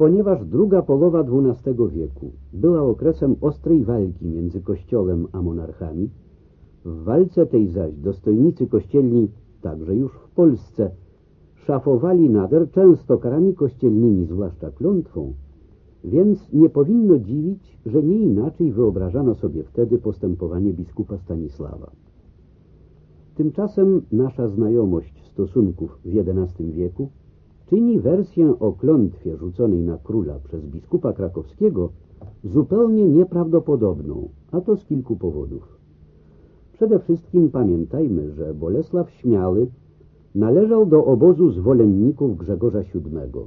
Ponieważ druga połowa XII wieku była okresem ostrej walki między kościołem a monarchami, w walce tej zaś dostojnicy kościelni, także już w Polsce, szafowali nader często karami kościelnymi, zwłaszcza klątwą, więc nie powinno dziwić, że nie inaczej wyobrażano sobie wtedy postępowanie biskupa Stanisława. Tymczasem nasza znajomość stosunków w XI wieku czyni wersję o klątwie rzuconej na króla przez biskupa krakowskiego zupełnie nieprawdopodobną, a to z kilku powodów. Przede wszystkim pamiętajmy, że Bolesław Śmiały należał do obozu zwolenników Grzegorza VII.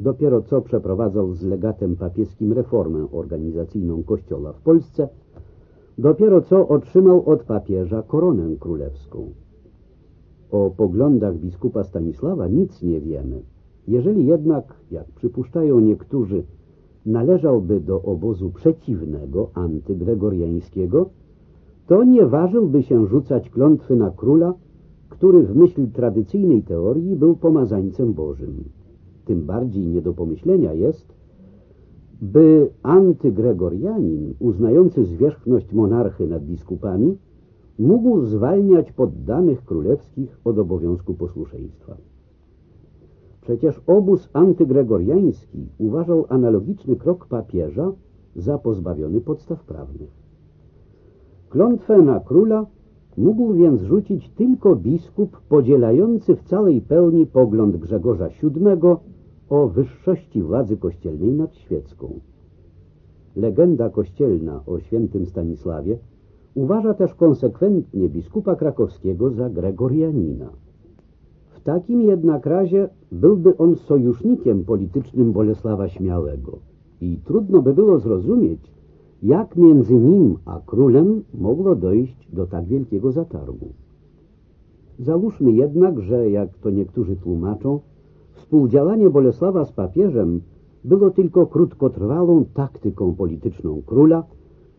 Dopiero co przeprowadzał z legatem papieskim reformę organizacyjną kościoła w Polsce, dopiero co otrzymał od papieża koronę królewską. O poglądach biskupa Stanisława nic nie wiemy. Jeżeli jednak, jak przypuszczają niektórzy, należałby do obozu przeciwnego, antygregoriańskiego, to nie ważyłby się rzucać klątwy na króla, który w myśl tradycyjnej teorii był pomazańcem Bożym. Tym bardziej nie do pomyślenia jest, by antygregorianin, uznający zwierzchność monarchy nad biskupami, mógł zwalniać poddanych królewskich od obowiązku posłuszeństwa. Przecież obóz antygregoriański uważał analogiczny krok papieża za pozbawiony podstaw prawnych. Klątwę na króla mógł więc rzucić tylko biskup podzielający w całej pełni pogląd Grzegorza VII o wyższości władzy kościelnej nad świecką. Legenda kościelna o świętym Stanisławie uważa też konsekwentnie biskupa krakowskiego za gregorianina. Takim jednak razie byłby on sojusznikiem politycznym Bolesława Śmiałego i trudno by było zrozumieć, jak między nim a królem mogło dojść do tak wielkiego zatargu. Załóżmy jednak, że jak to niektórzy tłumaczą, współdziałanie Bolesława z papieżem było tylko krótkotrwałą taktyką polityczną króla,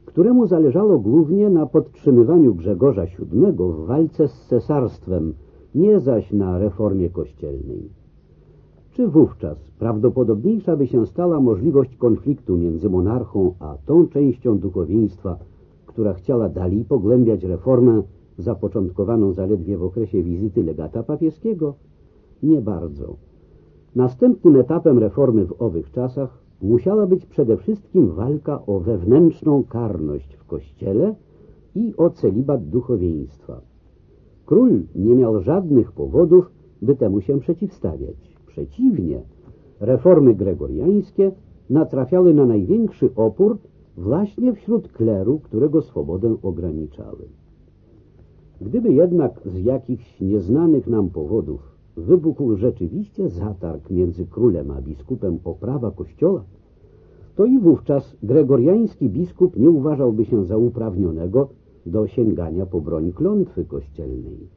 któremu zależało głównie na podtrzymywaniu Grzegorza VII w walce z cesarstwem, nie zaś na reformie kościelnej. Czy wówczas prawdopodobniejsza by się stała możliwość konfliktu między monarchą a tą częścią duchowieństwa, która chciała dalej pogłębiać reformę zapoczątkowaną zaledwie w okresie wizyty legata papieskiego? Nie bardzo. Następnym etapem reformy w owych czasach musiała być przede wszystkim walka o wewnętrzną karność w Kościele i o celibat duchowieństwa. Król nie miał żadnych powodów, by temu się przeciwstawiać. Przeciwnie, reformy gregoriańskie natrafiały na największy opór właśnie wśród kleru, którego swobodę ograniczały. Gdyby jednak z jakichś nieznanych nam powodów wybuchł rzeczywiście zatarg między królem a biskupem o prawa kościoła, to i wówczas gregoriański biskup nie uważałby się za uprawnionego do sięgania po broń klątwy kościelnej.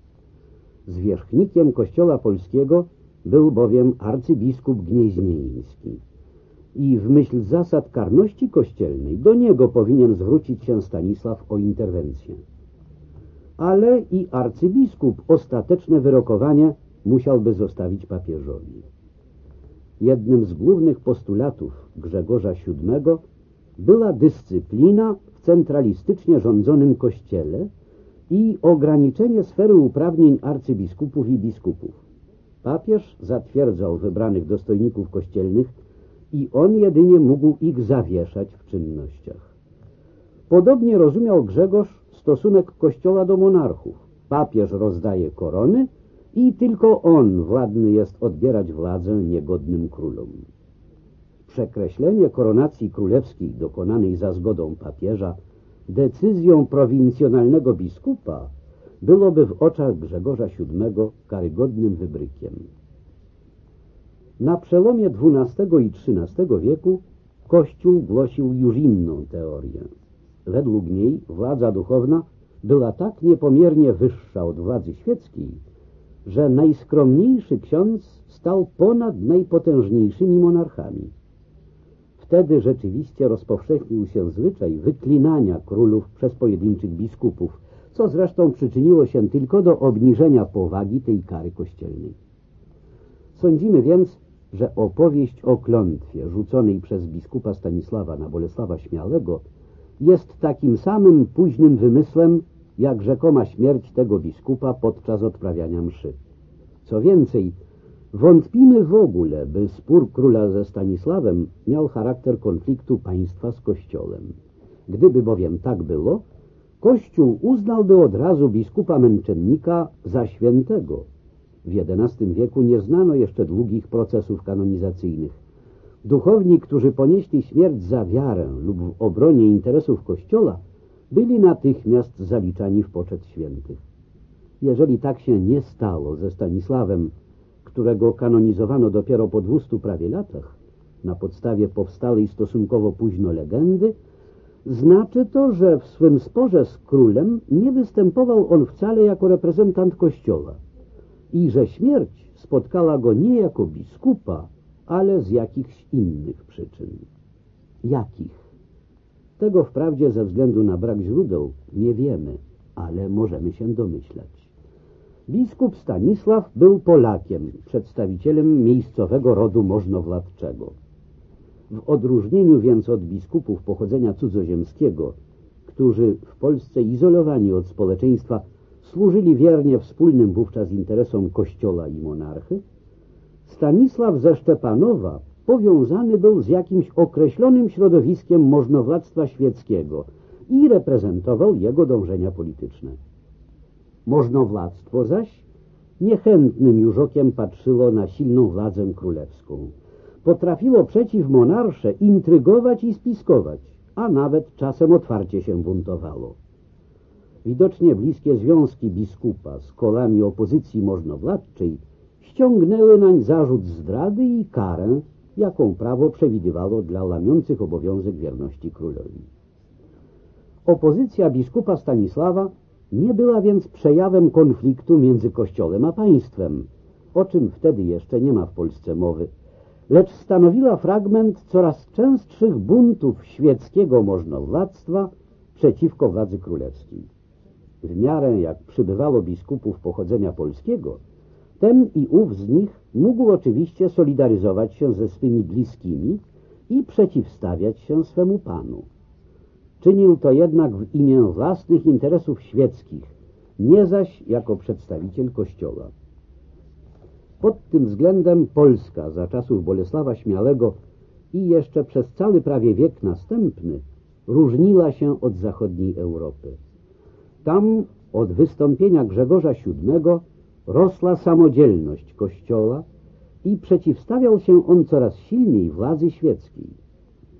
Zwierzchnikiem kościoła polskiego był bowiem arcybiskup gnieźnieński i w myśl zasad karności kościelnej do niego powinien zwrócić się Stanisław o interwencję. Ale i arcybiskup ostateczne wyrokowanie musiałby zostawić papieżowi. Jednym z głównych postulatów Grzegorza VII była dyscyplina centralistycznie rządzonym kościele i ograniczenie sfery uprawnień arcybiskupów i biskupów. Papież zatwierdzał wybranych dostojników kościelnych i on jedynie mógł ich zawieszać w czynnościach. Podobnie rozumiał Grzegorz stosunek kościoła do monarchów. Papież rozdaje korony i tylko on władny jest odbierać władzę niegodnym królom. Przekreślenie koronacji królewskiej dokonanej za zgodą papieża decyzją prowincjonalnego biskupa byłoby w oczach Grzegorza VII karygodnym wybrykiem. Na przełomie XII i XIII wieku Kościół głosił już inną teorię. Według niej władza duchowna była tak niepomiernie wyższa od władzy świeckiej, że najskromniejszy ksiądz stał ponad najpotężniejszymi monarchami. Wtedy rzeczywiście rozpowszechnił się zwyczaj wyklinania królów przez pojedynczych biskupów, co zresztą przyczyniło się tylko do obniżenia powagi tej kary kościelnej. Sądzimy więc, że opowieść o klątwie rzuconej przez biskupa Stanisława na Bolesława Śmiałego jest takim samym późnym wymysłem, jak rzekoma śmierć tego biskupa podczas odprawiania mszy. Co więcej, wątpimy w ogóle, by spór króla ze Stanisławem miał charakter konfliktu państwa z Kościołem. Gdyby bowiem tak było, Kościół uznałby od razu biskupa męczennika za świętego. W XI wieku nie znano jeszcze długich procesów kanonizacyjnych. Duchowni, którzy ponieśli śmierć za wiarę lub w obronie interesów Kościoła, byli natychmiast zaliczani w poczet świętych. Jeżeli tak się nie stało ze Stanisławem, którego kanonizowano dopiero po dwustu prawie latach, na podstawie powstałej stosunkowo późno legendy, znaczy to, że w swym sporze z królem nie występował on wcale jako reprezentant kościoła i że śmierć spotkała go nie jako biskupa, ale z jakichś innych przyczyn. Jakich? Tego wprawdzie ze względu na brak źródeł nie wiemy, ale możemy się domyślać. Biskup Stanisław był Polakiem, przedstawicielem miejscowego rodu możnowładczego. W odróżnieniu więc od biskupów pochodzenia cudzoziemskiego, którzy w Polsce izolowani od społeczeństwa służyli wiernie wspólnym wówczas interesom kościoła i monarchy, Stanisław ze Szczepanowa powiązany był z jakimś określonym środowiskiem możnowładztwa świeckiego i reprezentował jego dążenia polityczne. Możnowładztwo zaś niechętnym już okiem patrzyło na silną władzę królewską. Potrafiło przeciw monarsze intrygować i spiskować, a nawet czasem otwarcie się buntowało. Widocznie bliskie związki biskupa z kolami opozycji możnowładczej ściągnęły nań zarzut zdrady i karę, jaką prawo przewidywało dla łamiących obowiązek wierności królowi. Opozycja biskupa Stanisława nie była więc przejawem konfliktu między Kościołem a państwem, o czym wtedy jeszcze nie ma w Polsce mowy, lecz stanowiła fragment coraz częstszych buntów świeckiego możnowładztwa przeciwko władzy królewskiej. W miarę jak przybywało biskupów pochodzenia polskiego, ten i ów z nich mógł oczywiście solidaryzować się ze swymi bliskimi i przeciwstawiać się swemu panu. Czynił to jednak w imię własnych interesów świeckich, nie zaś jako przedstawiciel Kościoła. Pod tym względem Polska za czasów Bolesława Śmiałego i jeszcze przez cały prawie wiek następny różniła się od zachodniej Europy. Tam od wystąpienia Grzegorza VII rosła samodzielność Kościoła i przeciwstawiał się on coraz silniej władzy świeckiej.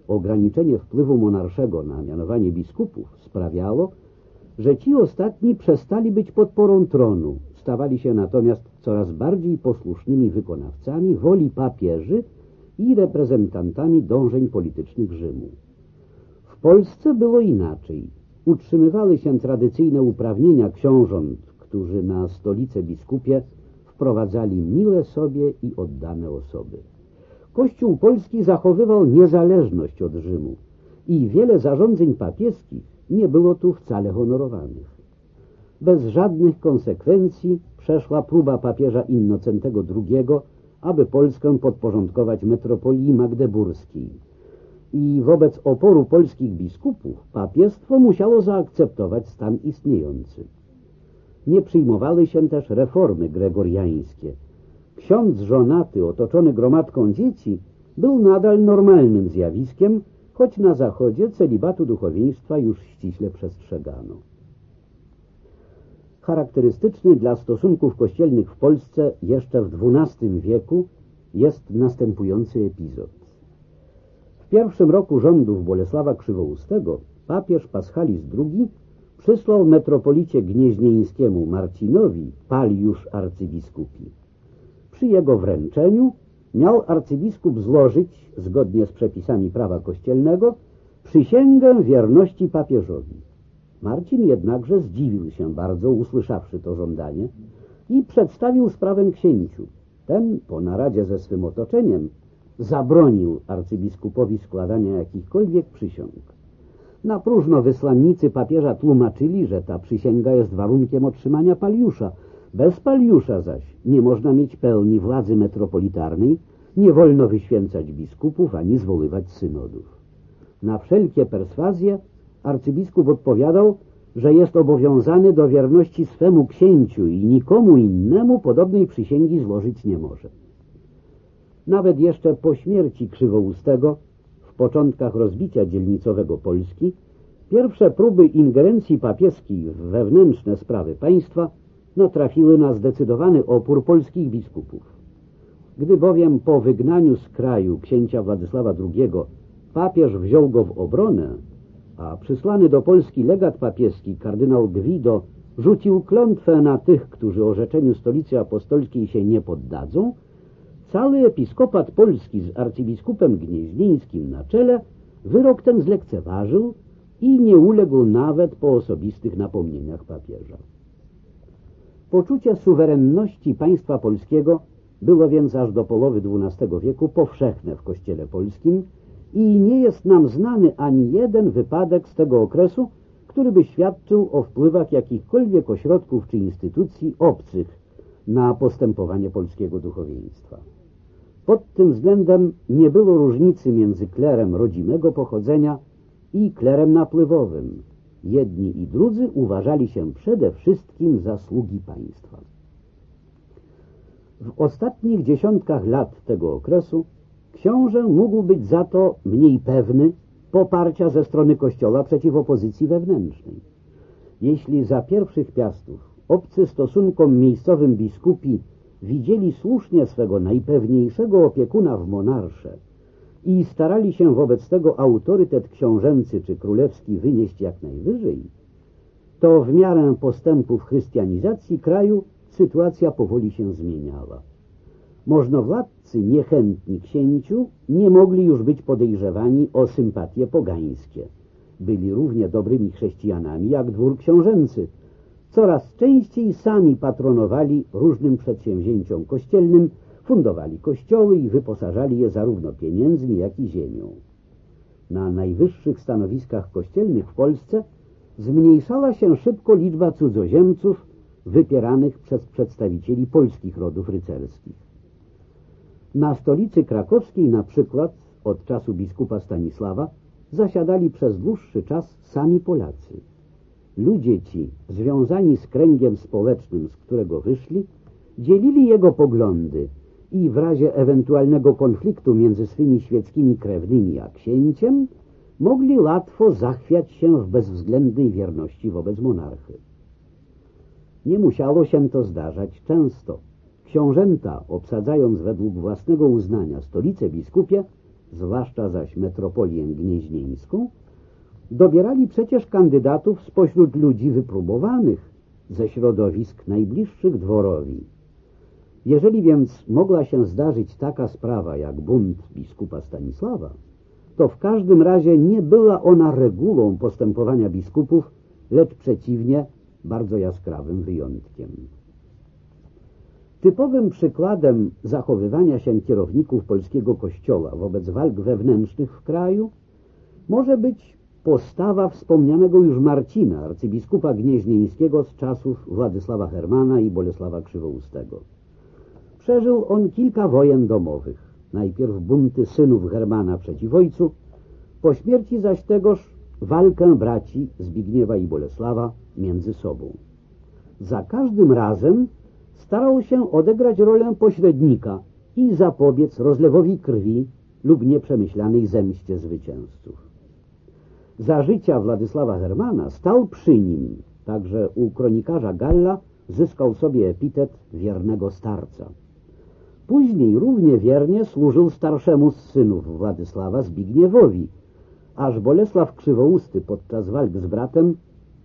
Ograniczenie wpływu monarszego na mianowanie biskupów sprawiało, że ci ostatni przestali być podporą tronu, stawali się natomiast coraz bardziej posłusznymi wykonawcami woli papieży i reprezentantami dążeń politycznych Rzymu. W Polsce było inaczej. Utrzymywały się tradycyjne uprawnienia książąt, którzy na stolicę biskupie wprowadzali miłe sobie i oddane osoby. Kościół polski zachowywał niezależność od Rzymu i wiele zarządzeń papieskich nie było tu wcale honorowanych. Bez żadnych konsekwencji przeszła próba papieża Innocentego II, aby Polskę podporządkować metropolii magdeburskiej. I wobec oporu polskich biskupów papiestwo musiało zaakceptować stan istniejący. Nie przyjmowały się też reformy gregoriańskie. Ksiądz żonaty otoczony gromadką dzieci był nadal normalnym zjawiskiem, choć na zachodzie celibatu duchowieństwa już ściśle przestrzegano. Charakterystyczny dla stosunków kościelnych w Polsce jeszcze w XII wieku jest następujący epizod. W pierwszym roku rządów Bolesława Krzywoustego papież Paschalis II przysłał metropolicie gnieźnieńskiemu Marcinowi paliusz arcybiskupi. Przy jego wręczeniu miał arcybiskup złożyć, zgodnie z przepisami prawa kościelnego, przysięgę wierności papieżowi. Marcin jednakże zdziwił się bardzo, usłyszawszy to żądanie i przedstawił sprawę księciu. Ten, po naradzie ze swym otoczeniem, zabronił arcybiskupowi składania jakichkolwiek przysiąg. Na próżno wysłannicy papieża tłumaczyli, że ta przysięga jest warunkiem otrzymania paliusza. Bez paliusza zaś nie można mieć pełni władzy metropolitarnej, Nie wolno wyświęcać biskupów ani zwoływać synodów. Na wszelkie perswazje arcybiskup odpowiadał, że jest obowiązany do wierności swemu księciu i nikomu innemu podobnej przysięgi złożyć nie może. Nawet jeszcze po śmierci Krzywoustego, w początkach rozbicia dzielnicowego Polski, pierwsze próby ingerencji papieskiej w wewnętrzne sprawy państwa natrafiły na zdecydowany opór polskich biskupów. Gdy bowiem po wygnaniu z kraju księcia Władysława II papież wziął go w obronę, a przysłany do Polski legat papieski kardynał Gwido rzucił klątwę na tych, którzy orzeczeniu stolicy apostolskiej się nie poddadzą, cały episkopat polski z arcybiskupem gnieźnieńskim na czele wyrok ten zlekceważył i nie uległ nawet po osobistych napomnieniach papieża. Poczucie suwerenności państwa polskiego było więc aż do połowy XII wieku powszechne w kościele polskim i nie jest nam znany ani jeden wypadek z tego okresu, który by świadczył o wpływach jakichkolwiek ośrodków czy instytucji obcych na postępowanie polskiego duchowieństwa. Pod tym względem nie było różnicy między klerem rodzimego pochodzenia i klerem napływowym. Jedni i drudzy uważali się przede wszystkim za sługi państwa. W ostatnich dziesiątkach lat tego okresu książę mógł być za to mniej pewny poparcia ze strony Kościoła przeciw opozycji wewnętrznej. Jeśli za pierwszych piastów obcy stosunkom miejscowym biskupi widzieli słusznie swego najpewniejszego opiekuna w monarsze i starali się wobec tego autorytet książęcy czy królewski wynieść jak najwyżej, to w miarę postępów chrystianizacji kraju sytuacja powoli się zmieniała. Możnowładcy niechętni księciu nie mogli już być podejrzewani o sympatie pogańskie. Byli równie dobrymi chrześcijanami jak dwór książęcy. Coraz częściej sami patronowali różnym przedsięwzięciom kościelnym, fundowali kościoły i wyposażali je zarówno pieniędzmi, jak i ziemią. Na najwyższych stanowiskach kościelnych w Polsce zmniejszała się szybko liczba cudzoziemców wypieranych przez przedstawicieli polskich rodów rycerskich. Na stolicy krakowskiej na przykład od czasu biskupa Stanisława zasiadali przez dłuższy czas sami Polacy. Ludzie ci, związani z kręgiem społecznym, z którego wyszli, dzielili jego poglądy i w razie ewentualnego konfliktu między swymi świeckimi krewnymi a księciem mogli łatwo zachwiać się w bezwzględnej wierności wobec monarchy. Nie musiało się to zdarzać często. Książęta, obsadzając według własnego uznania stolicę biskupie, zwłaszcza zaś metropolię gnieźnieńską, dobierali przecież kandydatów spośród ludzi wypróbowanych ze środowisk najbliższych dworowi. Jeżeli więc mogła się zdarzyć taka sprawa jak bunt biskupa Stanisława, to w każdym razie nie była ona regułą postępowania biskupów, lecz przeciwnie bardzo jaskrawym wyjątkiem. Typowym przykładem zachowywania się kierowników polskiego kościoła wobec walk wewnętrznych w kraju może być postawa wspomnianego już Marcina, arcybiskupa gnieźnieńskiego z czasów Władysława Hermana i Bolesława Krzywoustego. Przeżył on kilka wojen domowych. Najpierw bunty synów Hermana przeciw ojcu, po śmierci zaś tegoż walkę braci Zbigniewa i Bolesława między sobą. Za każdym razem starał się odegrać rolę pośrednika i zapobiec rozlewowi krwi lub nieprzemyślanej zemście zwycięzców. Za życia Władysława Hermana stał przy nim, także u kronikarza Galla zyskał sobie epitet wiernego starca. Później równie wiernie służył starszemu z synów Władysława Zbigniewowi, aż Bolesław Krzywousty podczas walk z bratem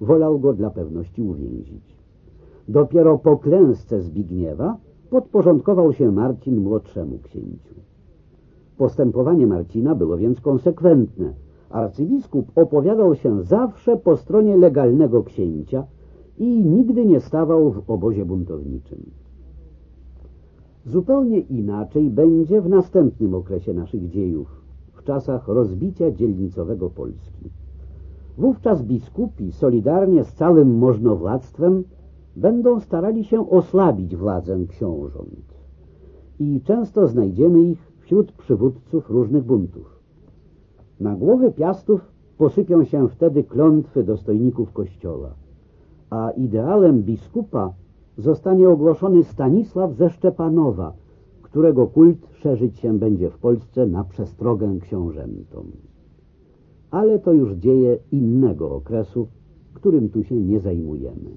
wolał go dla pewności uwięzić. Dopiero po klęsce Zbigniewa podporządkował się Marcin młodszemu księciu. Postępowanie Marcina było więc konsekwentne. Arcybiskup opowiadał się zawsze po stronie legalnego księcia i nigdy nie stawał w obozie buntowniczym. Zupełnie inaczej będzie w następnym okresie naszych dziejów, w czasach rozbicia dzielnicowego Polski. Wówczas biskupi, solidarnie z całym możnowładztwem, będą starali się osłabić władzę książąt. I często znajdziemy ich wśród przywódców różnych buntów. Na głowy piastów posypią się wtedy klątwy dostojników kościoła, a idealem biskupa zostanie ogłoszony Stanisław ze Szczepanowa, którego kult szerzyć się będzie w Polsce na przestrogę książętom. Ale to już dzieje innego okresu, którym tu się nie zajmujemy.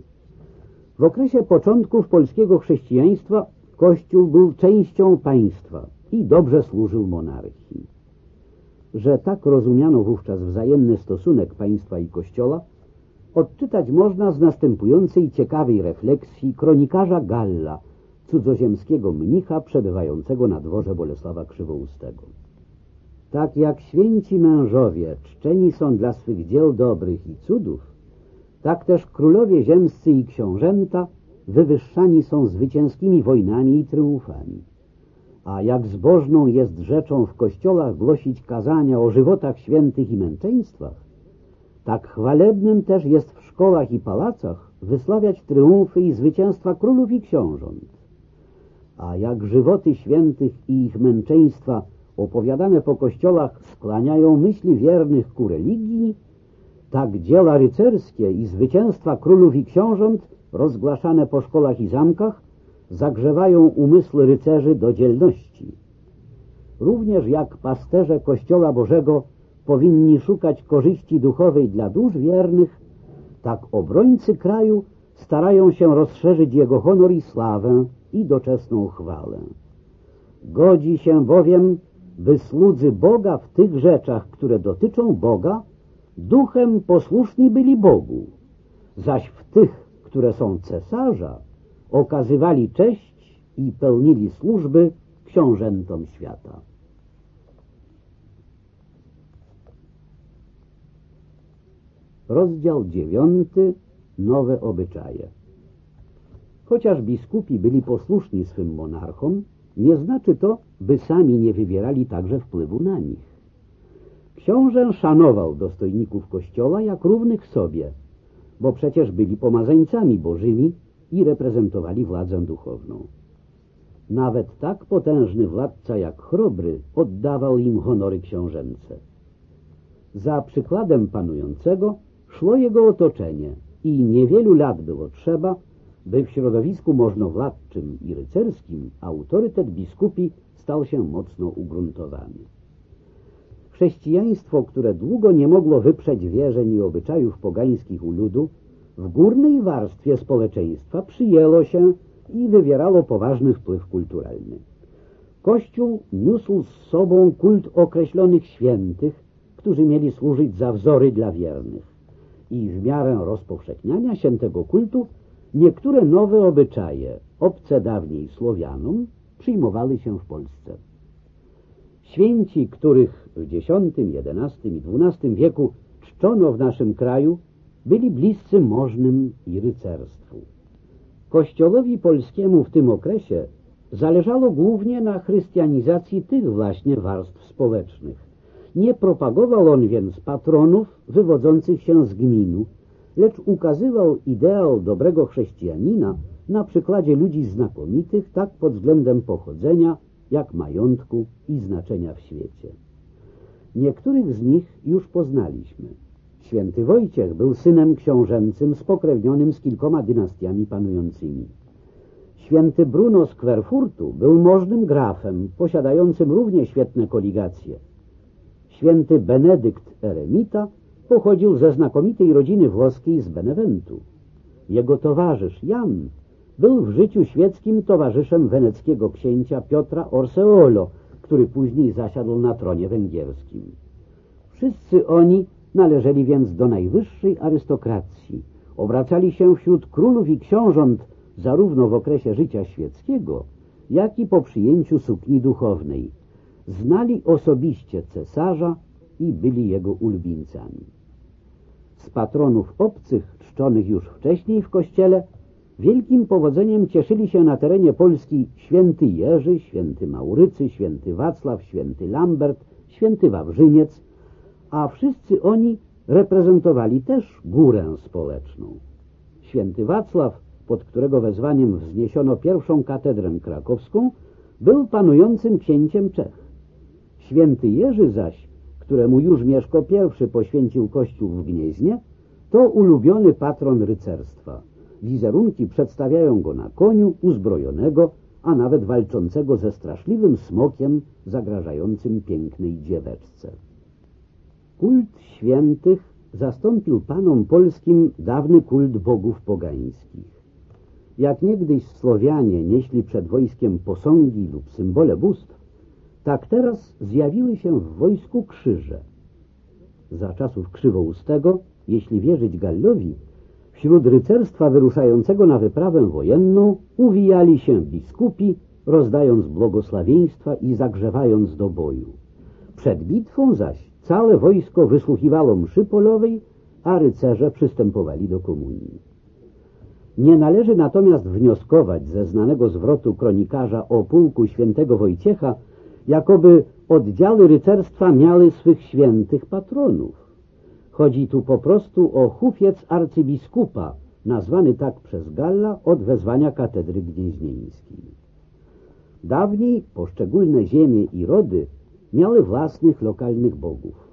W okresie początków polskiego chrześcijaństwa Kościół był częścią państwa i dobrze służył monarchii. Że tak rozumiano wówczas wzajemny stosunek państwa i Kościoła, odczytać można z następującej ciekawej refleksji kronikarza Galla, cudzoziemskiego mnicha przebywającego na dworze Bolesława Krzywoustego. Tak jak święci mężowie czczeni są dla swych dzieł dobrych i cudów, tak też królowie ziemscy i książęta wywyższani są zwycięskimi wojnami i triumfami. A jak zbożną jest rzeczą w kościołach głosić kazania o żywotach świętych i męczeństwach, tak chwalebnym też jest w szkołach i pałacach wysławiać triumfy i zwycięstwa królów i książąt. A jak żywoty świętych i ich męczeństwa opowiadane po kościołach skłaniają myśli wiernych ku religii, tak dzieła rycerskie i zwycięstwa królów i książąt rozgłaszane po szkołach i zamkach zagrzewają umysły rycerzy do dzielności. Również jak pasterze Kościoła Bożego powinni szukać korzyści duchowej dla dusz wiernych, tak obrońcy kraju starają się rozszerzyć jego honor i sławę i doczesną chwałę. Godzi się bowiem, by słudzy Boga w tych rzeczach, które dotyczą Boga, duchem posłuszni byli Bogu, zaś w tych, które są cesarza, okazywali cześć i pełnili służby książętom świata. Rozdział dziewiąty. Nowe obyczaje. Chociaż biskupi byli posłuszni swym monarchom, nie znaczy to, by sami nie wywierali także wpływu na nich. Książę szanował dostojników kościoła jak równych sobie, bo przecież byli pomazańcami bożymi i reprezentowali władzę duchowną. Nawet tak potężny władca jak Chrobry oddawał im honory książęce. Za przykładem panującego szło jego otoczenie i niewielu lat było trzeba, by w środowisku możnowładczym i rycerskim autorytet biskupi stał się mocno ugruntowany. Chrześcijaństwo, które długo nie mogło wyprzeć wierzeń i obyczajów pogańskich u ludu, w górnej warstwie społeczeństwa przyjęło się i wywierało poważny wpływ kulturalny. Kościół niósł z sobą kult określonych świętych, którzy mieli służyć za wzory dla wiernych. I w miarę rozpowszechniania się tego kultu niektóre nowe obyczaje, obce dawniej Słowianom, przyjmowały się w Polsce. Święci, których w X, XI i XII wieku czczono w naszym kraju, byli bliscy możnym i rycerstwu. Kościołowi polskiemu w tym okresie zależało głównie na chrystianizacji tych właśnie warstw społecznych. Nie propagował on więc patronów wywodzących się z gminu, lecz ukazywał ideał dobrego chrześcijanina na przykładzie ludzi znakomitych tak pod względem pochodzenia, jak majątku i znaczenia w świecie. Niektórych z nich już poznaliśmy. Święty Wojciech był synem książęcym spokrewnionym z kilkoma dynastiami panującymi. Święty Bruno z Kwerfurtu był możnym grafem, posiadającym równie świetne koligacje. Święty Benedykt Eremita pochodził ze znakomitej rodziny włoskiej z Beneventu. Jego towarzysz Jan był w życiu świeckim towarzyszem weneckiego księcia Piotra Orseolo, który później zasiadł na tronie węgierskim. Wszyscy oni należeli więc do najwyższej arystokracji, obracali się wśród królów i książąt zarówno w okresie życia świeckiego, jak i po przyjęciu sukni duchownej. Znali osobiście cesarza i byli jego ulubieńcami. Z patronów obcych, czczonych już wcześniej w kościele, Wielkim powodzeniem cieszyli się na terenie Polski święty Jerzy, święty Maurycy, święty Wacław, święty Lambert, święty Wawrzyniec, a wszyscy oni reprezentowali też górę społeczną. Święty Wacław, pod którego wezwaniem wzniesiono pierwszą katedrę krakowską, był panującym księciem Czech. Święty Jerzy zaś, któremu już Mieszko I poświęcił kościół w Gnieźnie, to ulubiony patron rycerstwa. Wizerunki przedstawiają go na koniu, uzbrojonego, a nawet walczącego ze straszliwym smokiem zagrażającym pięknej dzieweczce. Kult świętych zastąpił panom polskim dawny kult bogów pogańskich. Jak niegdyś Słowianie nieśli przed wojskiem posągi lub symbole bóstw, tak teraz zjawiły się w wojsku krzyże. Za czasów krzywoustego, jeśli wierzyć Gallowi, wśród rycerstwa wyruszającego na wyprawę wojenną uwijali się biskupi, rozdając błogosławieństwa i zagrzewając do boju. Przed bitwą zaś całe wojsko wysłuchiwało mszy polowej, a rycerze przystępowali do komunii. Nie należy natomiast wnioskować ze znanego zwrotu kronikarza o pułku świętego Wojciecha, jakoby oddziały rycerstwa miały swych świętych patronów. Chodzi tu po prostu o hufiec arcybiskupa, nazwany tak przez Galla od wezwania katedry gnieźnieńskiej. Dawniej poszczególne ziemie i rody miały własnych lokalnych bogów.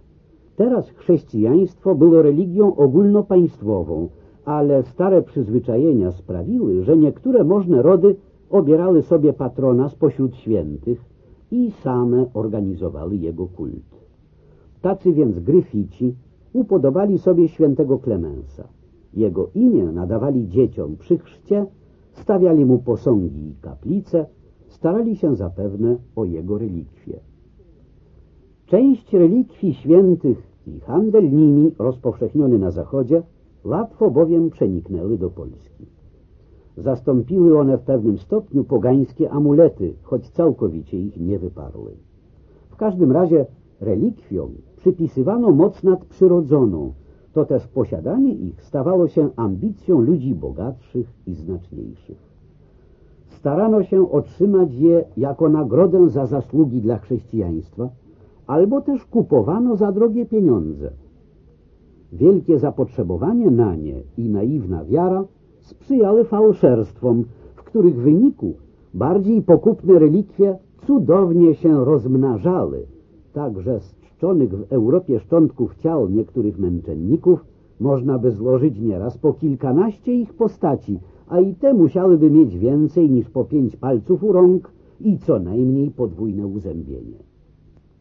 Teraz chrześcijaństwo było religią ogólnopaństwową, ale stare przyzwyczajenia sprawiły, że niektóre możne rody obierały sobie patrona spośród świętych i same organizowały jego kult. Tacy więc gryfici upodobali sobie świętego Klemensa. Jego imię nadawali dzieciom przy chrzcie, stawiali mu posągi i kaplice, starali się zapewne o jego relikwie. Część relikwii świętych i handel nimi rozpowszechniony na zachodzie łatwo bowiem przeniknęły do Polski. Zastąpiły one w pewnym stopniu pogańskie amulety, choć całkowicie ich nie wyparły. W każdym razie relikwiom przypisywano moc nadprzyrodzoną, to też posiadanie ich stawało się ambicją ludzi bogatszych i znaczniejszych. Starano się otrzymać je jako nagrodę za zasługi dla chrześcijaństwa, albo też kupowano za drogie pieniądze. Wielkie zapotrzebowanie na nie i naiwna wiara sprzyjały fałszerstwom, w których wyniku bardziej pokupne relikwie cudownie się rozmnażały, tak że z czczonych w Europie szczątków ciał niektórych męczenników można by złożyć nieraz po kilkanaście ich postaci, a i te musiałyby mieć więcej niż po pięć palców u rąk i co najmniej podwójne uzębienie.